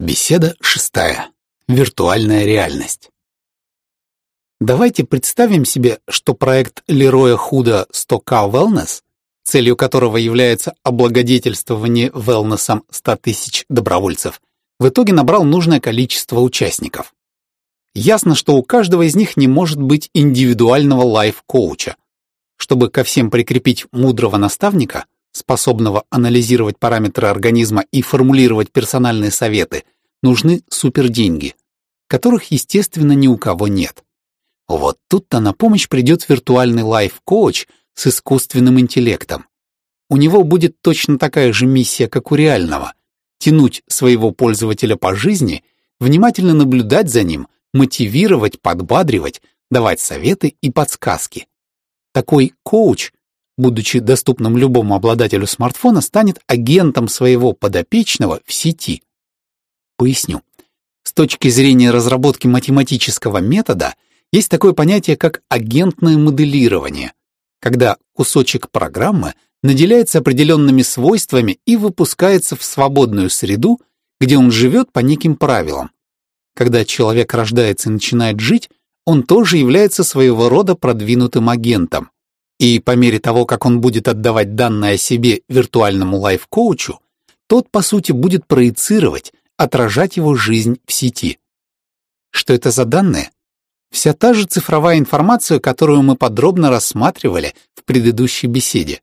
Беседа шестая. Виртуальная реальность. Давайте представим себе, что проект Лероя Худа 100К Wellness, целью которого является облагодетельствование wellnessом 100 тысяч добровольцев, в итоге набрал нужное количество участников. Ясно, что у каждого из них не может быть индивидуального лайф-коуча. Чтобы ко всем прикрепить мудрого наставника, способного анализировать параметры организма и формулировать персональные советы, нужны суперденьги, которых, естественно, ни у кого нет. Вот тут-то на помощь придет виртуальный лайф-коуч с искусственным интеллектом. У него будет точно такая же миссия, как у реального – тянуть своего пользователя по жизни, внимательно наблюдать за ним, мотивировать, подбадривать, давать советы и подсказки. Такой коуч будучи доступным любому обладателю смартфона, станет агентом своего подопечного в сети. Поясню. С точки зрения разработки математического метода есть такое понятие, как агентное моделирование, когда кусочек программы наделяется определенными свойствами и выпускается в свободную среду, где он живет по неким правилам. Когда человек рождается и начинает жить, он тоже является своего рода продвинутым агентом. И по мере того, как он будет отдавать данные о себе виртуальному лайф-коучу, тот, по сути, будет проецировать, отражать его жизнь в сети. Что это за данные? Вся та же цифровая информация, которую мы подробно рассматривали в предыдущей беседе.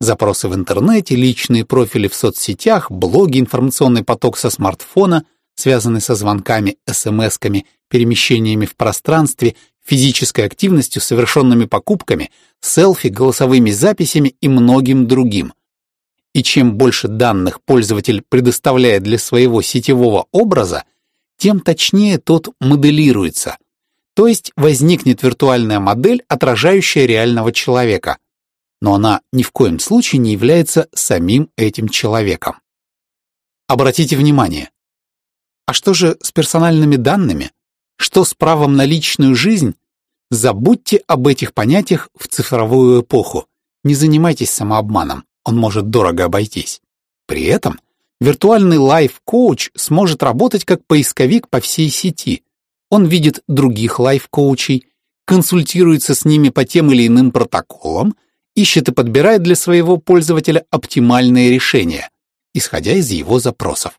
Запросы в интернете, личные профили в соцсетях, блоги, информационный поток со смартфона, связанный со звонками, смс-ками, перемещениями в пространстве, физической активностью, совершенными покупками, селфи, голосовыми записями и многим другим. И чем больше данных пользователь предоставляет для своего сетевого образа, тем точнее тот моделируется. То есть возникнет виртуальная модель, отражающая реального человека. Но она ни в коем случае не является самим этим человеком. Обратите внимание. А что же с персональными данными? Что с правом на личную жизнь? Забудьте об этих понятиях в цифровую эпоху. Не занимайтесь самообманом, он может дорого обойтись. При этом виртуальный лайф-коуч сможет работать как поисковик по всей сети. Он видит других лайф-коучей, консультируется с ними по тем или иным протоколам, ищет и подбирает для своего пользователя оптимальные решения, исходя из его запросов.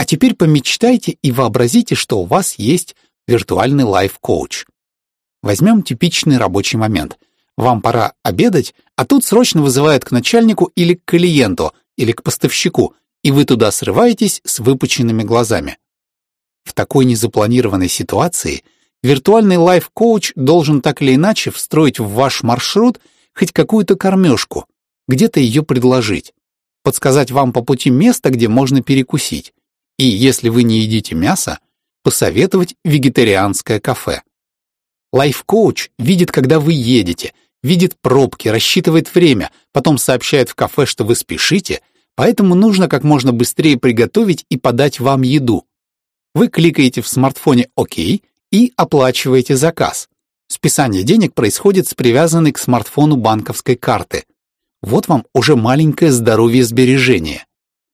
А теперь помечтайте и вообразите, что у вас есть виртуальный лайф-коуч. Возьмем типичный рабочий момент. Вам пора обедать, а тут срочно вызывают к начальнику или к клиенту, или к поставщику, и вы туда срываетесь с выпученными глазами. В такой незапланированной ситуации виртуальный лайф-коуч должен так или иначе встроить в ваш маршрут хоть какую-то кормежку, где-то ее предложить, подсказать вам по пути место, где можно перекусить, и, если вы не едите мясо, посоветовать вегетарианское кафе. Лайф-коуч видит, когда вы едете, видит пробки, рассчитывает время, потом сообщает в кафе, что вы спешите, поэтому нужно как можно быстрее приготовить и подать вам еду. Вы кликаете в смартфоне «Ок» и оплачиваете заказ. Списание денег происходит с привязанной к смартфону банковской карты. Вот вам уже маленькое здоровье сбережения.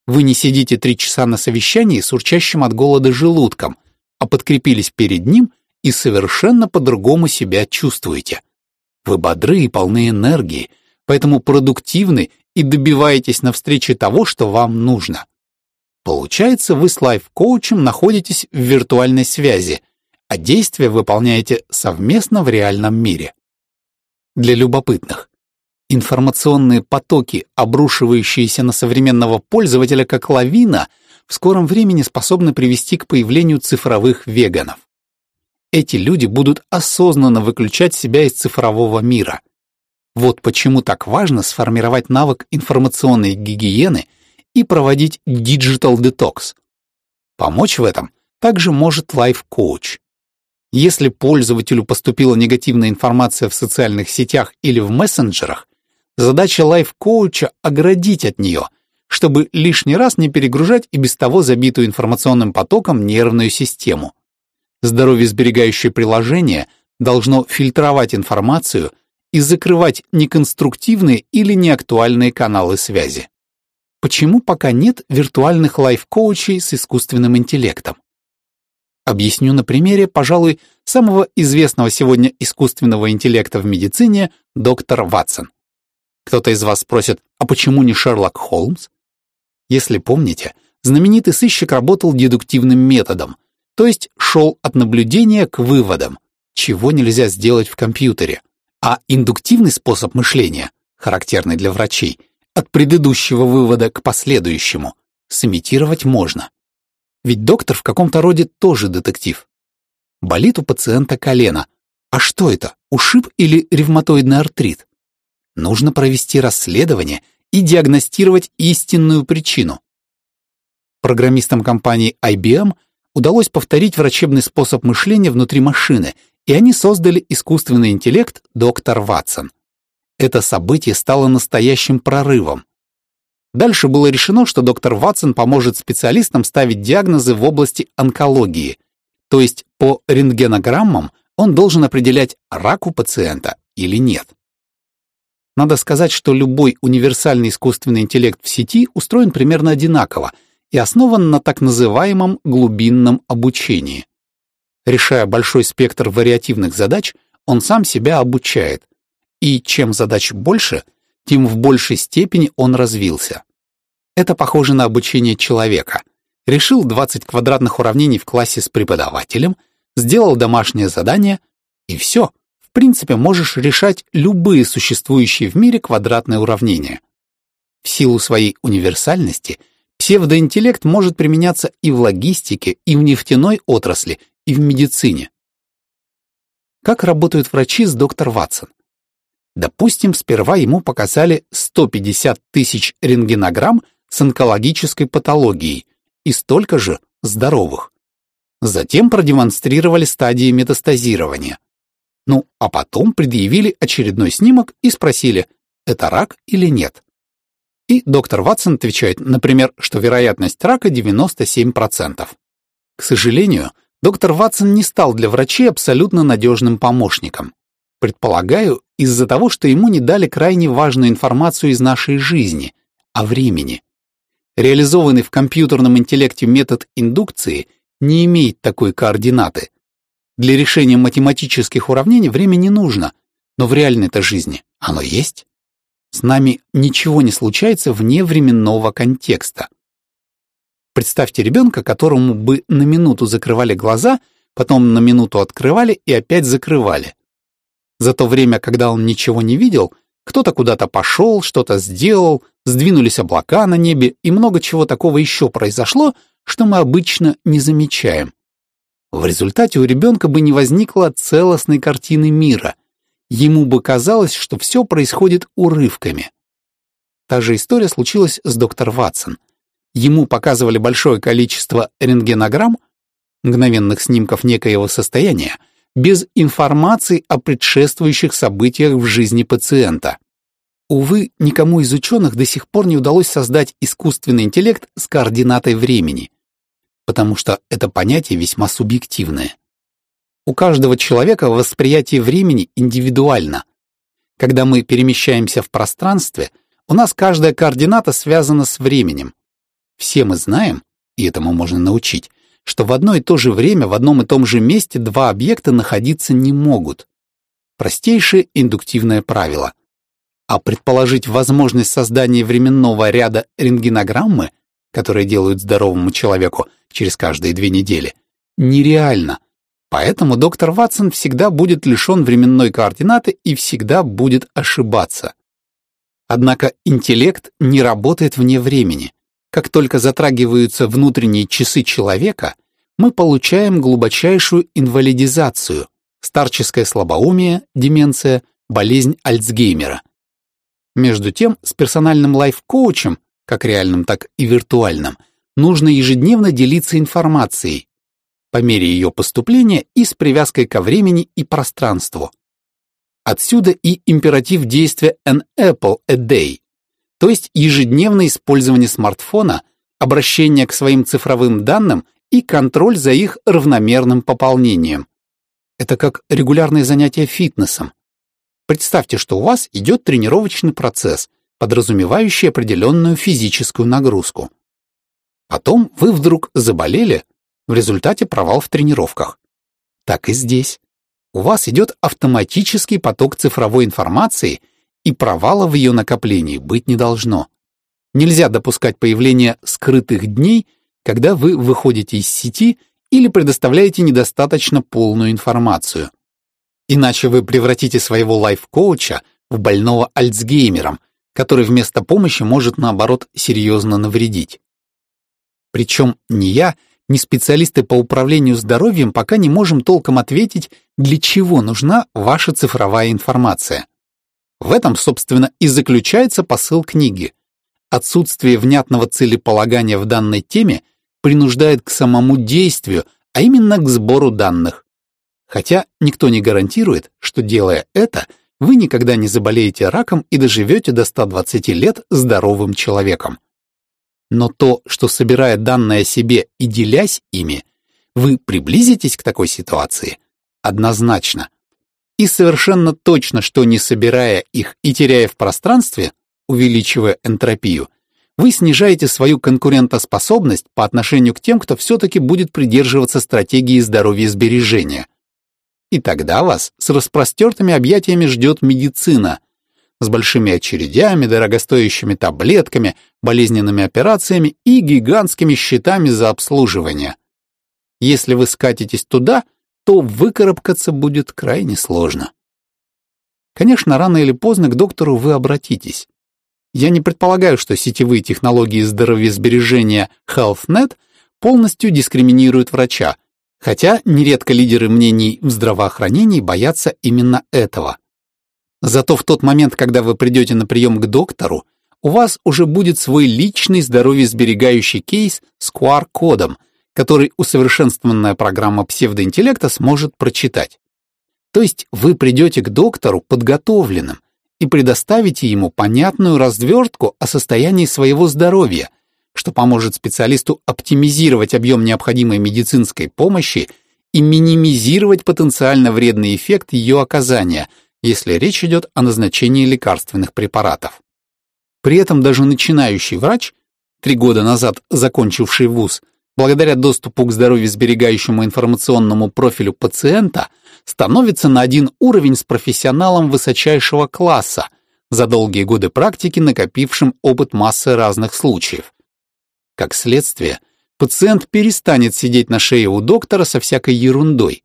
Вы не сидите три часа на совещании с урчащим от голода желудком, а подкрепились перед ним и совершенно по-другому себя чувствуете. Вы бодры и полны энергии, поэтому продуктивны и добиваетесь на встрече того, что вам нужно. Получается, вы с лайф-коучем находитесь в виртуальной связи, а действия выполняете совместно в реальном мире. Для любопытных. Информационные потоки, обрушивающиеся на современного пользователя как лавина, в скором времени способны привести к появлению цифровых веганов. Эти люди будут осознанно выключать себя из цифрового мира. Вот почему так важно сформировать навык информационной гигиены и проводить digital detox. Помочь в этом также может лайф-коуч. Если пользователю поступила негативная информация в социальных сетях или в мессенджерах, Задача лайф-коуча — оградить от нее, чтобы лишний раз не перегружать и без того забитую информационным потоком нервную систему. Здоровье сберегающее приложение должно фильтровать информацию и закрывать неконструктивные или неактуальные каналы связи. почему пока нет виртуальных лайф-коучей с искусственным интеллектом. Объясню на примере, пожалуй, самого известного сегодня искусственного интеллекта в медицине, доктор Ватсон. Кто-то из вас спросит, а почему не Шерлок Холмс? Если помните, знаменитый сыщик работал дедуктивным методом, то есть шел от наблюдения к выводам, чего нельзя сделать в компьютере. А индуктивный способ мышления, характерный для врачей, от предыдущего вывода к последующему, сымитировать можно. Ведь доктор в каком-то роде тоже детектив. Болит у пациента колено. А что это, ушиб или ревматоидный артрит? Нужно провести расследование и диагностировать истинную причину. Программистам компании IBM удалось повторить врачебный способ мышления внутри машины, и они создали искусственный интеллект доктор Ватсон. Это событие стало настоящим прорывом. Дальше было решено, что доктор Ватсон поможет специалистам ставить диагнозы в области онкологии, то есть по рентгенограммам он должен определять, рак у пациента или нет. Надо сказать, что любой универсальный искусственный интеллект в сети устроен примерно одинаково и основан на так называемом глубинном обучении. Решая большой спектр вариативных задач, он сам себя обучает. И чем задач больше, тем в большей степени он развился. Это похоже на обучение человека. Решил 20 квадратных уравнений в классе с преподавателем, сделал домашнее задание, и все — принципе можешь решать любые существующие в мире квадратные уравнения. В силу своей универсальности псевдоинтеллект может применяться и в логистике, и в нефтяной отрасли, и в медицине. Как работают врачи с доктор Ватсон? Допустим, сперва ему показали 150 тысяч рентгенограмм с онкологической патологией и столько же здоровых. Затем продемонстрировали стадии метастазирования. Ну, а потом предъявили очередной снимок и спросили, это рак или нет. И доктор Ватсон отвечает, например, что вероятность рака 97%. К сожалению, доктор Ватсон не стал для врачей абсолютно надежным помощником. Предполагаю, из-за того, что ему не дали крайне важную информацию из нашей жизни, о времени. Реализованный в компьютерном интеллекте метод индукции не имеет такой координаты, для решения математических уравнений время не нужно, но в реальной-то жизни оно есть. С нами ничего не случается вне временного контекста. Представьте ребенка, которому бы на минуту закрывали глаза, потом на минуту открывали и опять закрывали. За то время, когда он ничего не видел, кто-то куда-то пошел, что-то сделал, сдвинулись облака на небе и много чего такого еще произошло, что мы обычно не замечаем. В результате у ребенка бы не возникло целостной картины мира. Ему бы казалось, что все происходит урывками. Та же история случилась с доктор Ватсон. Ему показывали большое количество рентгенограмм, мгновенных снимков некоего состояния, без информации о предшествующих событиях в жизни пациента. Увы, никому из ученых до сих пор не удалось создать искусственный интеллект с координатой времени потому что это понятие весьма субъективное. У каждого человека восприятие времени индивидуально. Когда мы перемещаемся в пространстве, у нас каждая координата связана с временем. Все мы знаем, и этому можно научить, что в одно и то же время в одном и том же месте два объекта находиться не могут. Простейшее индуктивное правило. А предположить возможность создания временного ряда рентгенограммы – которые делают здоровому человеку через каждые две недели, нереально. Поэтому доктор Ватсон всегда будет лишен временной координаты и всегда будет ошибаться. Однако интеллект не работает вне времени. Как только затрагиваются внутренние часы человека, мы получаем глубочайшую инвалидизацию, старческое слабоумие, деменция, болезнь Альцгеймера. Между тем, с персональным лайф-коучем как реальном, так и виртуальном, нужно ежедневно делиться информацией по мере ее поступления и с привязкой ко времени и пространству. Отсюда и императив действия an apple a day, то есть ежедневное использование смартфона, обращение к своим цифровым данным и контроль за их равномерным пополнением. Это как регулярное занятие фитнесом. Представьте, что у вас идет тренировочный процесс, подразумевающий определенную физическую нагрузку. Потом вы вдруг заболели, в результате провал в тренировках. Так и здесь. У вас идет автоматический поток цифровой информации, и провала в ее накоплении быть не должно. Нельзя допускать появление скрытых дней, когда вы выходите из сети или предоставляете недостаточно полную информацию. Иначе вы превратите своего лайф-коуча в больного Альцгеймером, который вместо помощи может, наоборот, серьезно навредить. Причем ни я, ни специалисты по управлению здоровьем пока не можем толком ответить, для чего нужна ваша цифровая информация. В этом, собственно, и заключается посыл книги. Отсутствие внятного целеполагания в данной теме принуждает к самому действию, а именно к сбору данных. Хотя никто не гарантирует, что делая это, вы никогда не заболеете раком и доживете до 120 лет здоровым человеком. Но то, что собирая данные о себе и делясь ими, вы приблизитесь к такой ситуации, однозначно. И совершенно точно, что не собирая их и теряя в пространстве, увеличивая энтропию, вы снижаете свою конкурентоспособность по отношению к тем, кто все-таки будет придерживаться стратегии здоровья сбережения. И тогда вас с распростертыми объятиями ждет медицина, с большими очередями, дорогостоящими таблетками, болезненными операциями и гигантскими счетами за обслуживание. Если вы скатитесь туда, то выкарабкаться будет крайне сложно. Конечно, рано или поздно к доктору вы обратитесь. Я не предполагаю, что сетевые технологии здоровьесбережения HealthNet полностью дискриминируют врача, хотя нередко лидеры мнений в здравоохранении боятся именно этого. Зато в тот момент, когда вы придете на прием к доктору, у вас уже будет свой личный здоровьесберегающий кейс с QR-кодом, который усовершенствованная программа псевдоинтеллекта сможет прочитать. То есть вы придете к доктору подготовленным и предоставите ему понятную развертку о состоянии своего здоровья, что поможет специалисту оптимизировать объем необходимой медицинской помощи и минимизировать потенциально вредный эффект ее оказания – если речь идет о назначении лекарственных препаратов. При этом даже начинающий врач, три года назад закончивший вуз, благодаря доступу к здоровьесберегающему информационному профилю пациента, становится на один уровень с профессионалом высочайшего класса, за долгие годы практики накопившим опыт массы разных случаев. Как следствие, пациент перестанет сидеть на шее у доктора со всякой ерундой,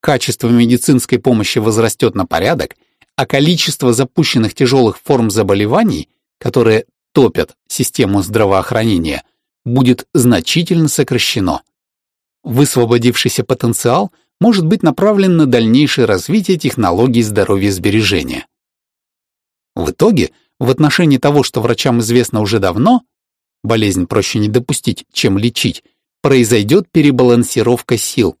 качество медицинской помощи возрастет на порядок, а количество запущенных тяжелых форм заболеваний, которые топят систему здравоохранения, будет значительно сокращено. Высвободившийся потенциал может быть направлен на дальнейшее развитие технологий здоровья сбережения. В итоге, в отношении того, что врачам известно уже давно, болезнь проще не допустить, чем лечить, произойдет перебалансировка сил,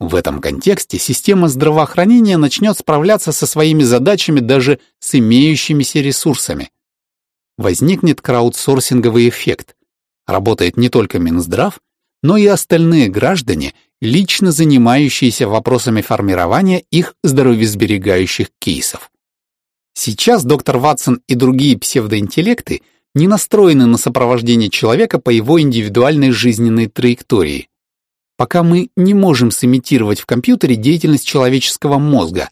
в этом контексте система здравоохранения начнет справляться со своими задачами даже с имеющимися ресурсами. Возникнет краудсорсинговый эффект. Работает не только Минздрав, но и остальные граждане, лично занимающиеся вопросами формирования их здоровьесберегающих кейсов. Сейчас доктор Ватсон и другие псевдоинтеллекты не настроены на сопровождение человека по его индивидуальной жизненной траектории пока мы не можем сымитировать в компьютере деятельность человеческого мозга,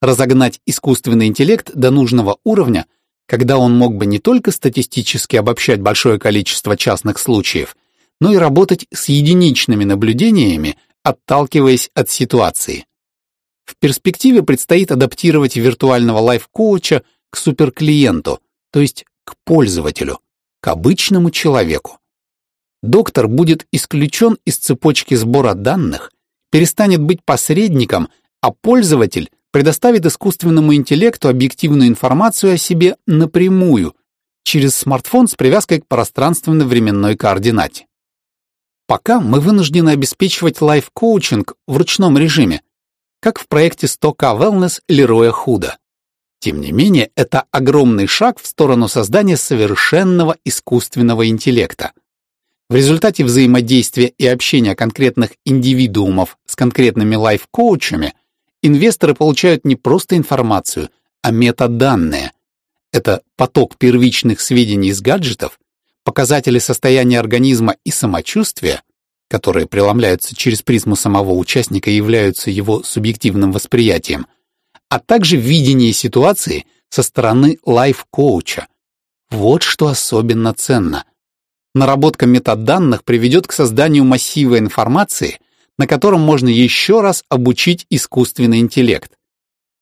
разогнать искусственный интеллект до нужного уровня, когда он мог бы не только статистически обобщать большое количество частных случаев, но и работать с единичными наблюдениями, отталкиваясь от ситуации. В перспективе предстоит адаптировать виртуального лайф-коуча к суперклиенту, то есть к пользователю, к обычному человеку доктор будет исключен из цепочки сбора данных, перестанет быть посредником, а пользователь предоставит искусственному интеллекту объективную информацию о себе напрямую, через смартфон с привязкой к пространственно-временной координате. Пока мы вынуждены обеспечивать лайф-коучинг в ручном режиме, как в проекте 100К Wellness Лероя Худа. Тем не менее, это огромный шаг в сторону создания совершенного искусственного интеллекта. В результате взаимодействия и общения конкретных индивидуумов с конкретными лайф-коучами инвесторы получают не просто информацию, а метаданные. Это поток первичных сведений из гаджетов, показатели состояния организма и самочувствия, которые преломляются через призму самого участника и являются его субъективным восприятием, а также видение ситуации со стороны лайф-коуча. Вот что особенно ценно. Наработка метаданных приведет к созданию массива информации, на котором можно еще раз обучить искусственный интеллект.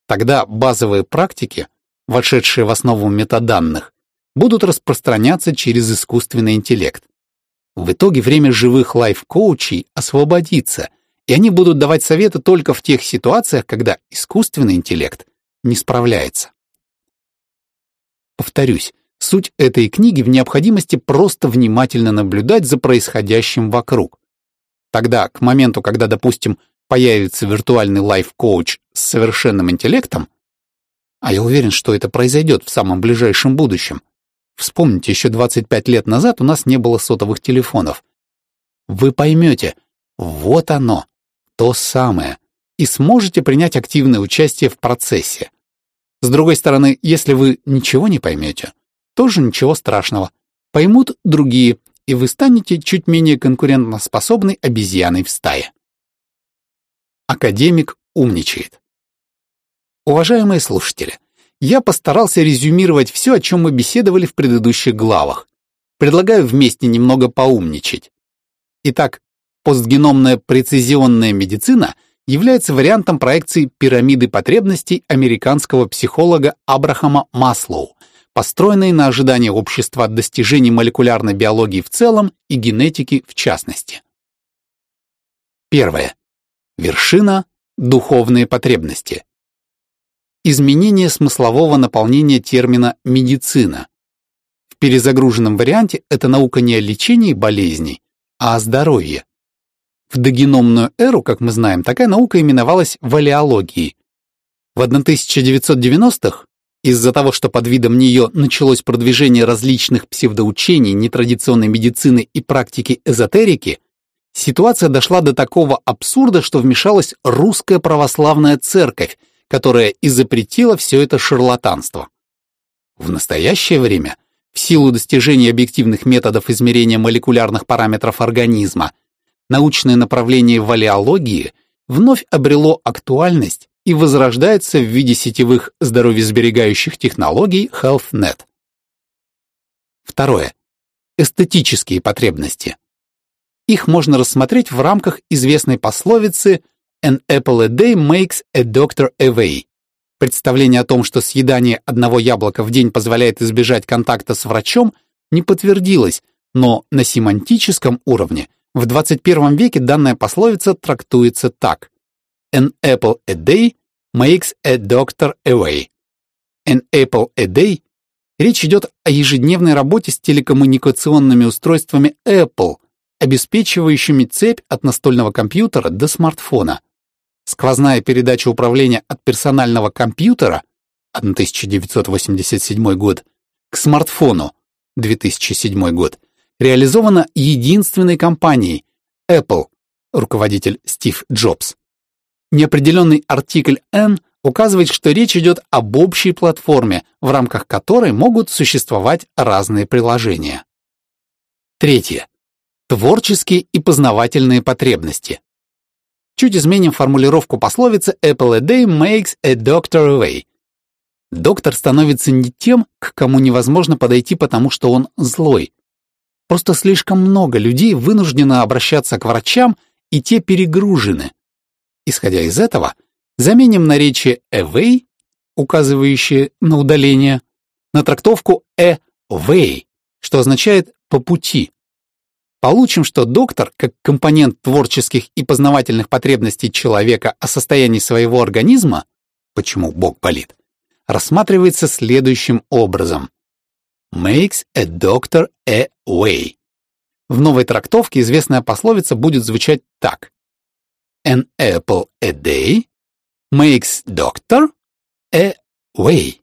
Тогда базовые практики, вошедшие в основу метаданных, будут распространяться через искусственный интеллект. В итоге время живых лайф-коучей освободится, и они будут давать советы только в тех ситуациях, когда искусственный интеллект не справляется. Повторюсь, Суть этой книги в необходимости просто внимательно наблюдать за происходящим вокруг. Тогда, к моменту, когда, допустим, появится виртуальный лайф-коуч с совершенным интеллектом, а я уверен, что это произойдет в самом ближайшем будущем. Вспомните, еще 25 лет назад у нас не было сотовых телефонов. Вы поймете, вот оно, то самое, и сможете принять активное участие в процессе. С другой стороны, если вы ничего не поймете, тоже ничего страшного. Поймут другие, и вы станете чуть менее конкурентоспособной обезьяной в стае. Академик умничает. Уважаемые слушатели, я постарался резюмировать все, о чем мы беседовали в предыдущих главах. Предлагаю вместе немного поумничать. Итак, постгеномная прецизионная медицина является вариантом проекции пирамиды потребностей американского психолога Абрахама Маслоу, построенной на ожидании общества от достижений молекулярной биологии в целом и генетики в частности. Первое. Вершина – духовные потребности. Изменение смыслового наполнения термина «медицина». В перезагруженном варианте это наука не о лечении болезней, а о здоровье. В догеномную эру, как мы знаем, такая наука именовалась валиологией. В 1990-х из-за того, что под видом нее началось продвижение различных псевдоучений, нетрадиционной медицины и практики эзотерики, ситуация дошла до такого абсурда, что вмешалась русская православная церковь, которая и запретила все это шарлатанство. В настоящее время, в силу достижения объективных методов измерения молекулярных параметров организма, научное направление валиологии вновь обрело актуальность и возрождается в виде сетевых здоровьесберегающих технологий HealthNet. Второе. Эстетические потребности. Их можно рассмотреть в рамках известной пословицы «An apple a day makes a doctor away». Представление о том, что съедание одного яблока в день позволяет избежать контакта с врачом, не подтвердилось, но на семантическом уровне в 21 веке данная пословица трактуется так. An apple a day makes a doctor away. An apple a day Речь идет о ежедневной работе с телекоммуникационными устройствами Apple, обеспечивающими цепь от настольного компьютера до смартфона. Сквозная передача управления от персонального компьютера 1987 год к смартфону 2007 год реализована единственной компанией Apple, руководитель Стив Джобс. Неопределенный артикль «n» указывает, что речь идет об общей платформе, в рамках которой могут существовать разные приложения. Третье. Творческие и познавательные потребности. Чуть изменим формулировку пословицы «Apple a day makes a doctor away». Доктор становится не тем, к кому невозможно подойти, потому что он злой. Просто слишком много людей вынуждено обращаться к врачам, и те перегружены. Исходя из этого, заменим наречие away, указывающее на удаление, на трактовку away, что означает «по пути». Получим, что доктор, как компонент творческих и познавательных потребностей человека о состоянии своего организма, почему Бог болит, рассматривается следующим образом. Makes a doctor a way. В новой трактовке известная пословица будет звучать так. An apple a day makes doctor a way.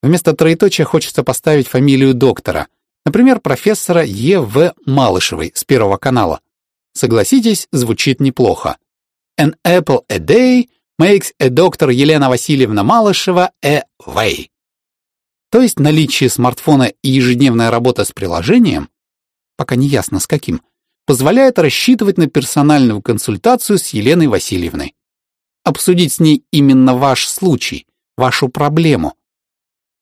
Вместо троеточия хочется поставить фамилию доктора, например, профессора Е.В. Малышевой с Первого канала. Согласитесь, звучит неплохо. An apple a day makes a doctor Елена Васильевна Малышева a way. То есть наличие смартфона и ежедневная работа с приложением, пока не ясно с каким, позволяет рассчитывать на персональную консультацию с Еленой Васильевной. Обсудить с ней именно ваш случай, вашу проблему.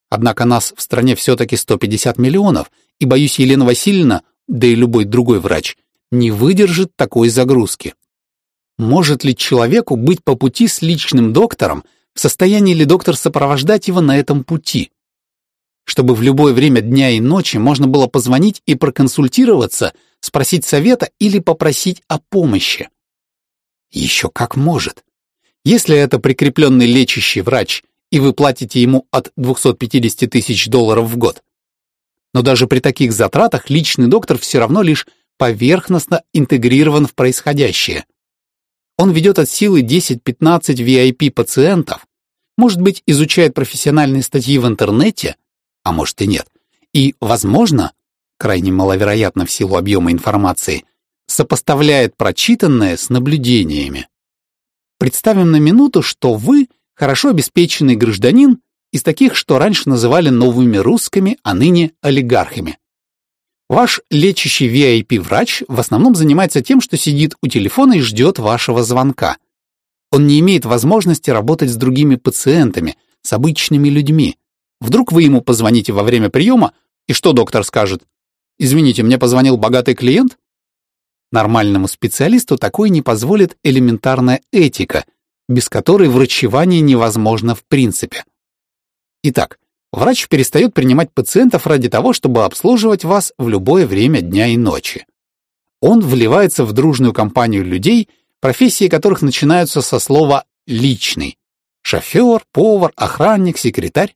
Однако нас в стране все-таки 150 миллионов, и, боюсь, Елена Васильевна, да и любой другой врач, не выдержит такой загрузки. Может ли человеку быть по пути с личным доктором, в состоянии ли доктор сопровождать его на этом пути? Чтобы в любое время дня и ночи можно было позвонить и проконсультироваться, спросить совета или попросить о помощи. Еще как может. Если это прикрепленный лечащий врач, и вы платите ему от 250 тысяч долларов в год. Но даже при таких затратах личный доктор все равно лишь поверхностно интегрирован в происходящее. Он ведет от силы 10-15 VIP-пациентов, может быть, изучает профессиональные статьи в интернете, а может и нет, и, возможно, крайне маловероятно в силу объема информации, сопоставляет прочитанное с наблюдениями. Представим на минуту, что вы хорошо обеспеченный гражданин из таких, что раньше называли новыми русскими, а ныне олигархами. Ваш лечащий VIP-врач в основном занимается тем, что сидит у телефона и ждет вашего звонка. Он не имеет возможности работать с другими пациентами, с обычными людьми. Вдруг вы ему позвоните во время приема, и что доктор скажет? «Извините, мне позвонил богатый клиент?» Нормальному специалисту такое не позволит элементарная этика, без которой врачевание невозможно в принципе. Итак, врач перестает принимать пациентов ради того, чтобы обслуживать вас в любое время дня и ночи. Он вливается в дружную компанию людей, профессии которых начинаются со слова «личный» — шофер, повар, охранник, секретарь.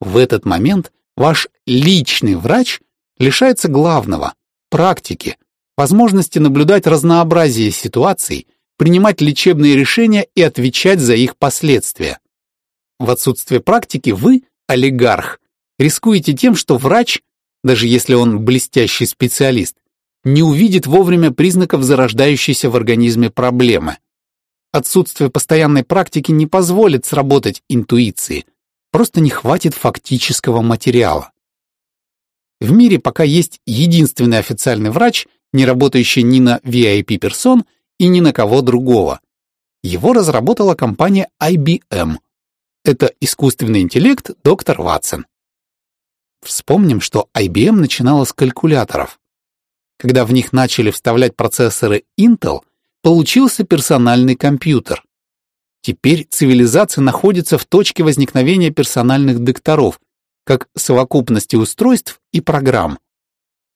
В этот момент ваш личный врач лишается главного — практики, возможности наблюдать разнообразие ситуаций, принимать лечебные решения и отвечать за их последствия. В отсутствие практики вы, олигарх, рискуете тем, что врач, даже если он блестящий специалист, не увидит вовремя признаков зарождающейся в организме проблемы. Отсутствие постоянной практики не позволит сработать интуиции, просто не хватит фактического материала. В мире пока есть единственный официальный врач, не работающий ни на VIP-персон и ни на кого другого. Его разработала компания IBM. Это искусственный интеллект доктор Ватсон. Вспомним, что IBM начинала с калькуляторов. Когда в них начали вставлять процессоры Intel, получился персональный компьютер. Теперь цивилизация находится в точке возникновения персональных докторов, как совокупности устройств и программ.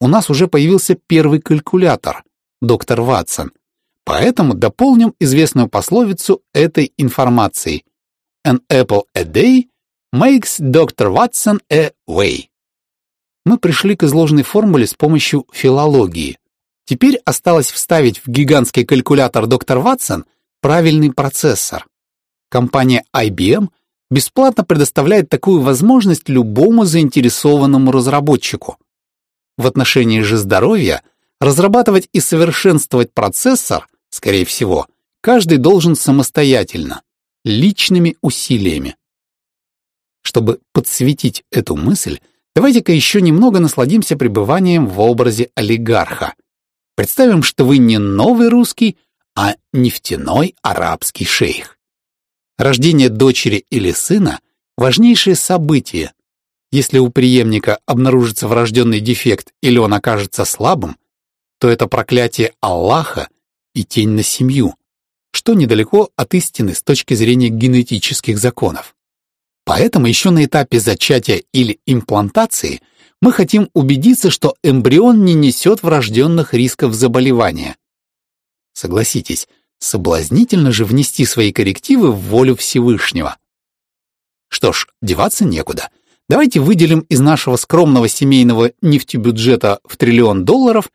У нас уже появился первый калькулятор, доктор Ватсон, Поэтому дополним известную пословицу этой информацией. An apple a day makes Dr. Watson a way. Мы пришли к изложенной формуле с помощью филологии. Теперь осталось вставить в гигантский калькулятор доктор Ватсон правильный процессор. Компания IBM бесплатно предоставляет такую возможность любому заинтересованному разработчику. В отношении же здоровья разрабатывать и совершенствовать процессор скорее всего, каждый должен самостоятельно, личными усилиями. Чтобы подсветить эту мысль, давайте-ка еще немного насладимся пребыванием в образе олигарха. Представим, что вы не новый русский, а нефтяной арабский шейх. Рождение дочери или сына – важнейшее событие. Если у преемника обнаружится врожденный дефект или он окажется слабым, то это проклятие Аллаха и тень на семью, что недалеко от истины с точки зрения генетических законов. Поэтому еще на этапе зачатия или имплантации мы хотим убедиться, что эмбрион не несет врожденных рисков заболевания. Согласитесь, соблазнительно же внести свои коррективы в волю Всевышнего. Что ж, деваться некуда. Давайте выделим из нашего скромного семейного нефтебюджета в триллион долларов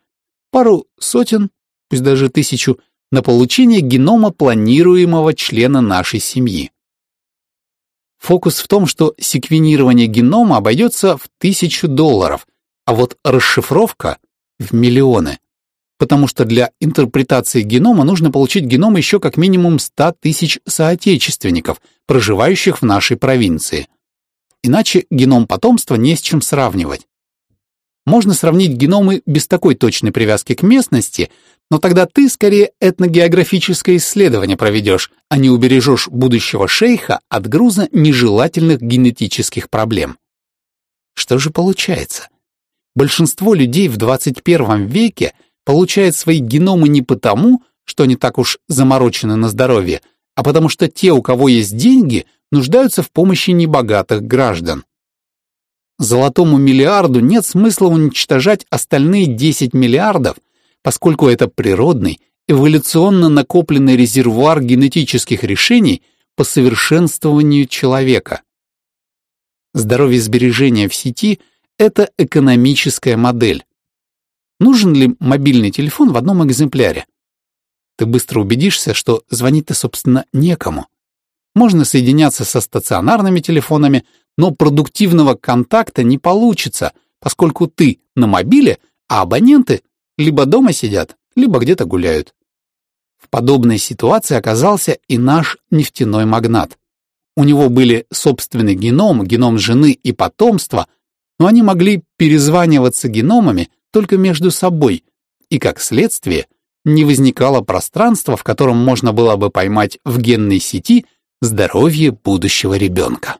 пару сотен пусть даже тысячу, на получение генома планируемого члена нашей семьи. Фокус в том, что секвенирование генома обойдется в тысячу долларов, а вот расшифровка — в миллионы. Потому что для интерпретации генома нужно получить геном еще как минимум 100 тысяч соотечественников, проживающих в нашей провинции. иначе геном потомства не с чем сравнивать. Можно сравнить геномы без такой точной привязки к местности, но тогда ты скорее этногеографическое исследование проведешь, а не убережешь будущего шейха от груза нежелательных генетических проблем. Что же получается? Большинство людей в 21 веке получает свои геномы не потому, что они так уж заморочены на здоровье, а потому что те, у кого есть деньги, нуждаются в помощи небогатых граждан. Золотому миллиарду нет смысла уничтожать остальные 10 миллиардов, поскольку это природный, эволюционно накопленный резервуар генетических решений по совершенствованию человека. Здоровье сбережения в сети – это экономическая модель. Нужен ли мобильный телефон в одном экземпляре? Ты быстро убедишься, что звонить-то, собственно, некому. Можно соединяться со стационарными телефонами, но продуктивного контакта не получится, поскольку ты на мобиле, а абоненты либо дома сидят, либо где-то гуляют. В подобной ситуации оказался и наш нефтяной магнат. У него были собственный геном, геном жены и потомства, но они могли перезваниваться геномами только между собой, и, как следствие, не возникало пространства, в котором можно было бы поймать в генной сети здоровье будущего ребенка.